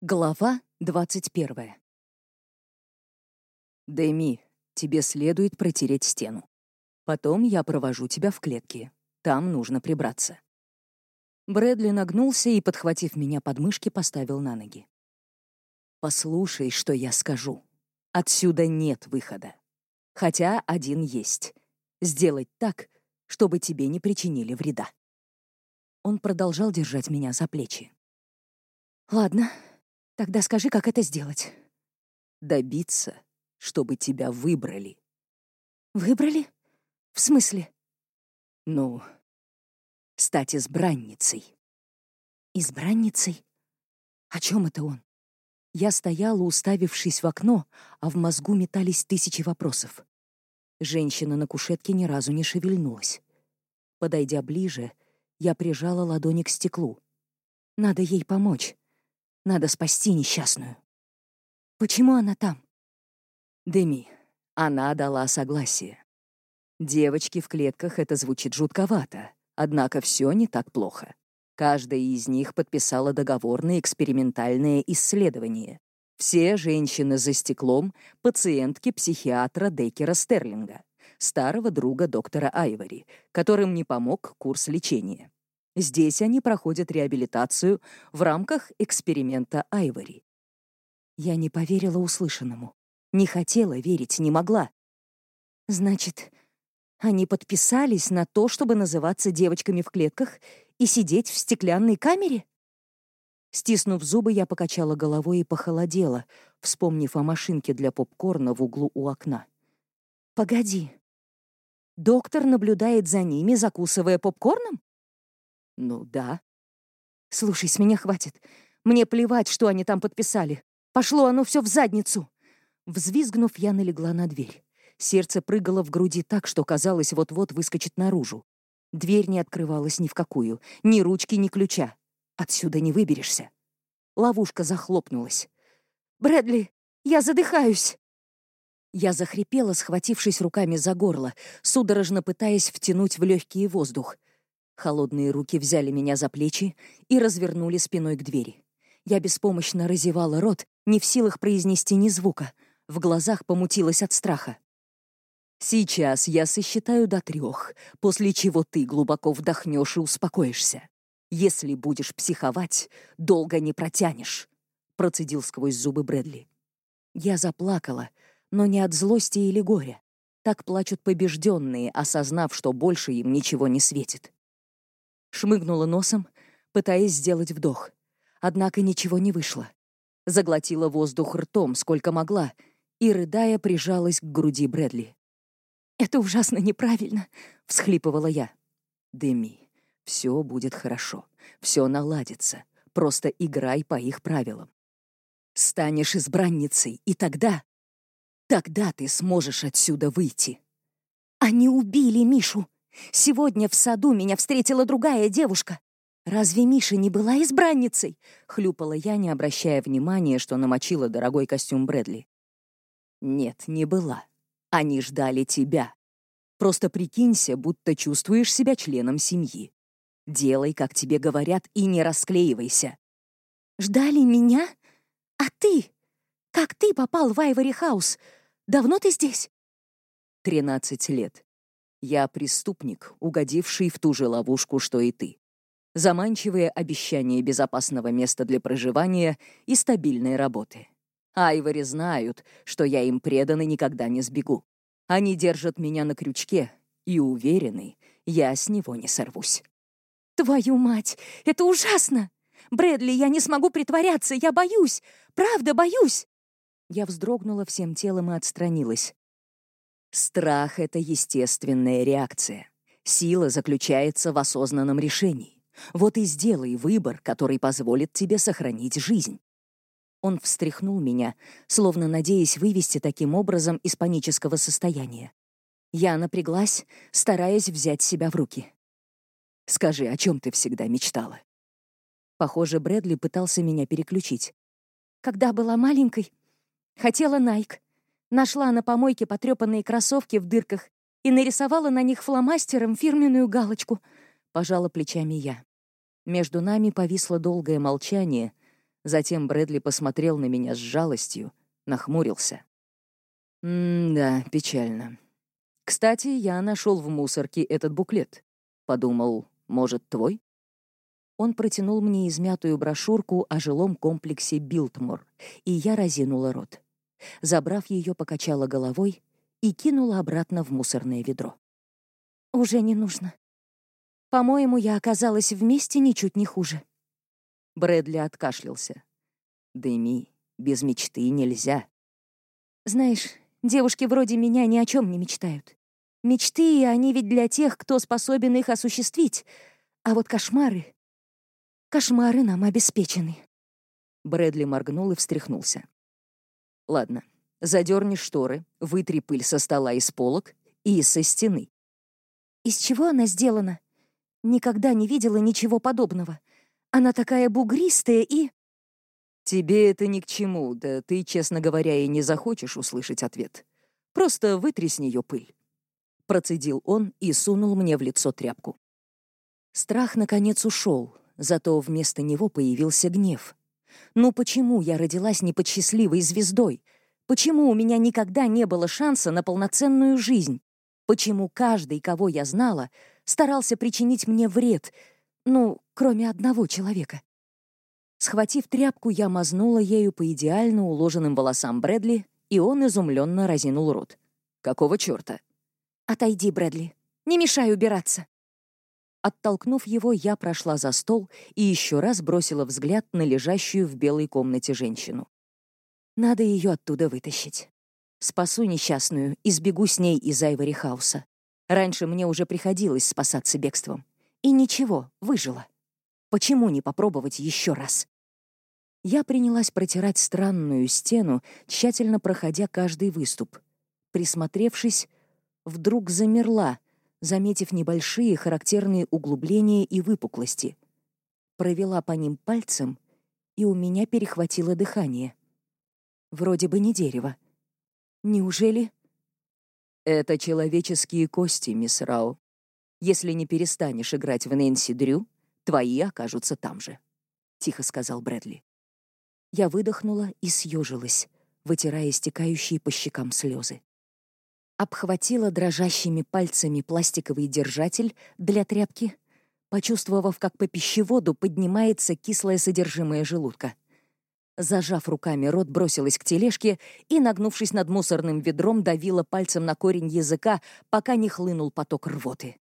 Глава 21. Дэми, тебе следует протереть стену. Потом я провожу тебя в клетки. Там нужно прибраться. Брэдли нагнулся и, подхватив меня под мышки, поставил на ноги. Послушай, что я скажу. Отсюда нет выхода. Хотя один есть. Сделать так, чтобы тебе не причинили вреда. Он продолжал держать меня за плечи. «Ладно, Тогда скажи, как это сделать. Добиться, чтобы тебя выбрали. Выбрали? В смысле? Ну, стать избранницей. Избранницей? О чем это он? Я стояла, уставившись в окно, а в мозгу метались тысячи вопросов. Женщина на кушетке ни разу не шевельнулась. Подойдя ближе, я прижала ладони к стеклу. Надо ей помочь. Надо спасти несчастную. Почему она там? Деми, она дала согласие. Девочки в клетках это звучит жутковато, однако все не так плохо. Каждая из них подписала договор на экспериментальное исследование. Все женщины за стеклом — пациентки психиатра Деккера Стерлинга, старого друга доктора Айвори, которым не помог курс лечения. Здесь они проходят реабилитацию в рамках эксперимента Айвори. Я не поверила услышанному. Не хотела верить, не могла. Значит, они подписались на то, чтобы называться девочками в клетках и сидеть в стеклянной камере? Стиснув зубы, я покачала головой и похолодела, вспомнив о машинке для попкорна в углу у окна. «Погоди. Доктор наблюдает за ними, закусывая попкорном? Ну да. Слушай, с меня хватит. Мне плевать, что они там подписали. Пошло оно все в задницу. Взвизгнув, я налегла на дверь. Сердце прыгало в груди так, что казалось, вот-вот выскочит наружу. Дверь не открывалась ни в какую. Ни ручки, ни ключа. Отсюда не выберешься. Ловушка захлопнулась. «Брэдли, я задыхаюсь!» Я захрипела, схватившись руками за горло, судорожно пытаясь втянуть в легкий воздух. Холодные руки взяли меня за плечи и развернули спиной к двери. Я беспомощно разевала рот, не в силах произнести ни звука. В глазах помутилась от страха. «Сейчас я сосчитаю до трех, после чего ты глубоко вдохнешь и успокоишься. Если будешь психовать, долго не протянешь», — процедил сквозь зубы Брэдли. Я заплакала, но не от злости или горя. Так плачут побежденные, осознав, что больше им ничего не светит. Шмыгнула носом, пытаясь сделать вдох. Однако ничего не вышло. Заглотила воздух ртом, сколько могла, и, рыдая, прижалась к груди Брэдли. «Это ужасно неправильно», — всхлипывала я. «Деми, все будет хорошо, все наладится. Просто играй по их правилам. Станешь избранницей, и тогда... Тогда ты сможешь отсюда выйти». «Они убили Мишу!» Сегодня в саду меня встретила другая девушка. Разве Миша не была избранницей?» — хлюпала я, не обращая внимания, что намочила дорогой костюм Брэдли. «Нет, не была. Они ждали тебя. Просто прикинься, будто чувствуешь себя членом семьи. Делай, как тебе говорят, и не расклеивайся». «Ждали меня? А ты? Как ты попал в Айвори Хаус? Давно ты здесь?» «Тринадцать лет. Я преступник, угодивший в ту же ловушку, что и ты. Заманчивые обещания безопасного места для проживания и стабильной работы. Айвори знают, что я им предан и никогда не сбегу. Они держат меня на крючке, и уверены, я с него не сорвусь. «Твою мать, это ужасно! Брэдли, я не смогу притворяться, я боюсь! Правда, боюсь!» Я вздрогнула всем телом и отстранилась. Страх — это естественная реакция. Сила заключается в осознанном решении. Вот и сделай выбор, который позволит тебе сохранить жизнь. Он встряхнул меня, словно надеясь вывести таким образом из панического состояния. Я напряглась, стараясь взять себя в руки. «Скажи, о чем ты всегда мечтала?» Похоже, Брэдли пытался меня переключить. «Когда была маленькой, хотела Найк. Нашла на помойке потрепанные кроссовки в дырках и нарисовала на них фломастером фирменную галочку. Пожала плечами я. Между нами повисло долгое молчание, Затем Брэдли посмотрел на меня с жалостью, нахмурился. «М-да, печально. Кстати, я нашел в мусорке этот буклет. Подумал, может, твой?» Он протянул мне измятую брошюрку о жилом комплексе Билтмор, и я разинула рот. Забрав ее, покачала головой и кинула обратно в мусорное ведро. «Уже не нужно. По-моему, я оказалась вместе ничуть не хуже». Брэдли откашлялся. «Дэми, без мечты нельзя». «Знаешь, девушки вроде меня ни о чем не мечтают. Мечты, они ведь для тех, кто способен их осуществить. А вот кошмары... Кошмары нам обеспечены». Брэдли моргнул и встряхнулся. «Ладно, задерни шторы, вытри пыль со стола и с полок и со стены». «Из чего она сделана? Никогда не видела ничего подобного. Она такая бугристая и...» «Тебе это ни к чему, да ты, честно говоря, и не захочешь услышать ответ. Просто вытри с нее пыль». Процедил он и сунул мне в лицо тряпку. Страх, наконец, ушел, зато вместо него появился гнев. Ну почему я родилась не под счастливой звездой? Почему у меня никогда не было шанса на полноценную жизнь? Почему каждый, кого я знала, старался причинить мне вред, ну, кроме одного человека? Схватив тряпку, я мазнула ею по идеально уложенным волосам Брэдли, и он изумленно разинул рот. «Какого чёрта?» «Отойди, Брэдли. Не мешай убираться». Оттолкнув его, я прошла за стол и еще раз бросила взгляд на лежащую в белой комнате женщину. Надо ее оттуда вытащить. Спасу несчастную и сбегу с ней из Айвори Хауса. Раньше мне уже приходилось спасаться бегством. И ничего, выжила. Почему не попробовать еще раз? Я принялась протирать странную стену, тщательно проходя каждый выступ. Присмотревшись, вдруг замерла, заметив небольшие характерные углубления и выпуклости. Провела по ним пальцем, и у меня перехватило дыхание. Вроде бы не дерево. Неужели... Это человеческие кости, мисс Рау. Если не перестанешь играть в Нэнси Дрю, Твои окажутся там же», — тихо сказал Брэдли. Я выдохнула и съежилась, вытирая стекающие по щекам слезы. Обхватила дрожащими пальцами пластиковый держатель для тряпки, почувствовав, как по пищеводу поднимается кислое содержимое желудка. Зажав руками рот, бросилась к тележке и, нагнувшись над мусорным ведром, давила пальцем на корень языка, пока не хлынул поток рвоты.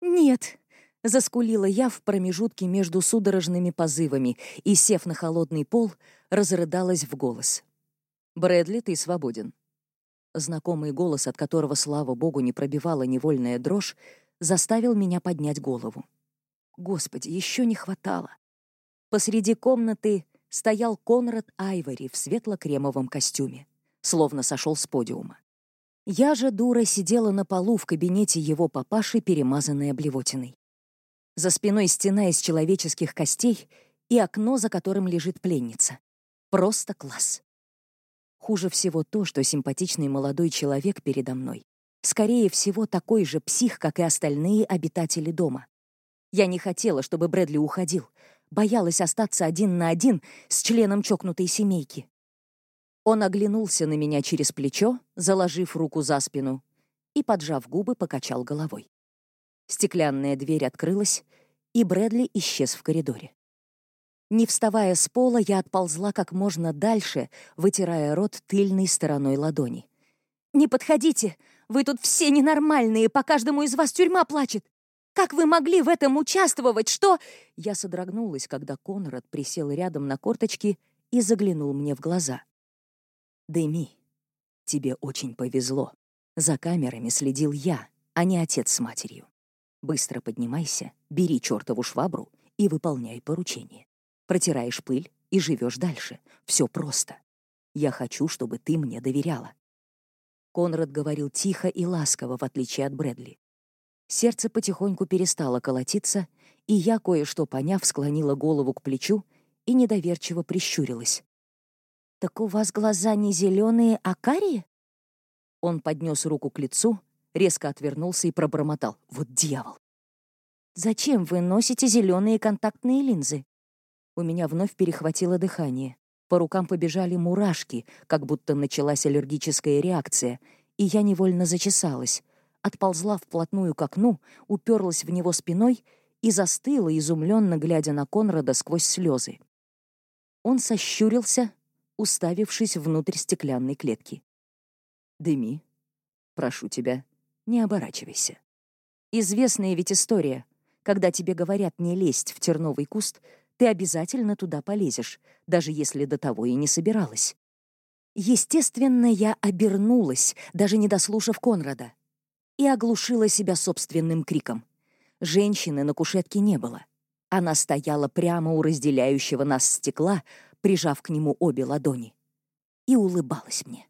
«Нет», Заскулила я в промежутке между судорожными позывами и, сев на холодный пол, разрыдалась в голос. «Брэдли, ты свободен». Знакомый голос, от которого, слава богу, не пробивала невольная дрожь, заставил меня поднять голову. Господи, еще не хватало. Посреди комнаты стоял Конрад Айвори в светло-кремовом костюме, словно сошел с подиума. Я же, дура, сидела на полу в кабинете его папаши, перемазанная блевотиной. За спиной стена из человеческих костей и окно, за которым лежит пленница. Просто класс. Хуже всего то, что симпатичный молодой человек передо мной. Скорее всего, такой же псих, как и остальные обитатели дома. Я не хотела, чтобы Брэдли уходил. Боялась остаться один на один с членом чокнутой семейки. Он оглянулся на меня через плечо, заложив руку за спину, и, поджав губы, покачал головой. Стеклянная дверь открылась, и Брэдли исчез в коридоре. Не вставая с пола, я отползла как можно дальше, вытирая рот тыльной стороной ладони. «Не подходите! Вы тут все ненормальные, по каждому из вас тюрьма плачет! Как вы могли в этом участвовать? Что...» Я содрогнулась, когда Конрад присел рядом на корточки и заглянул мне в глаза. «Дэми, тебе очень повезло. За камерами следил я, а не отец с матерью. Быстро поднимайся, бери чертову швабру и выполняй поручение. Протираешь пыль и живешь дальше. Все просто. Я хочу, чтобы ты мне доверяла. Конрад говорил тихо и ласково, в отличие от Брэдли. Сердце потихоньку перестало колотиться, и я, кое-что поняв, склонила голову к плечу и недоверчиво прищурилась. «Так у вас глаза не зеленые, а карие?» Он поднес руку к лицу, резко отвернулся и пробормотал. «Вот дьявол!» «Зачем вы носите зеленые контактные линзы?» У меня вновь перехватило дыхание. По рукам побежали мурашки, как будто началась аллергическая реакция, и я невольно зачесалась, отползла вплотную к окну, уперлась в него спиной и застыла, изумленно глядя на Конрада сквозь слезы. Он сощурился, уставившись внутрь стеклянной клетки. «Дыми, прошу тебя, не оборачивайся. Известная ведь история. Когда тебе говорят не лезть в терновый куст, ты обязательно туда полезешь, даже если до того и не собиралась. Естественно, я обернулась, даже не дослушав Конрада, и оглушила себя собственным криком. Женщины на кушетке не было. Она стояла прямо у разделяющего нас стекла, прижав к нему обе ладони, и улыбалась мне.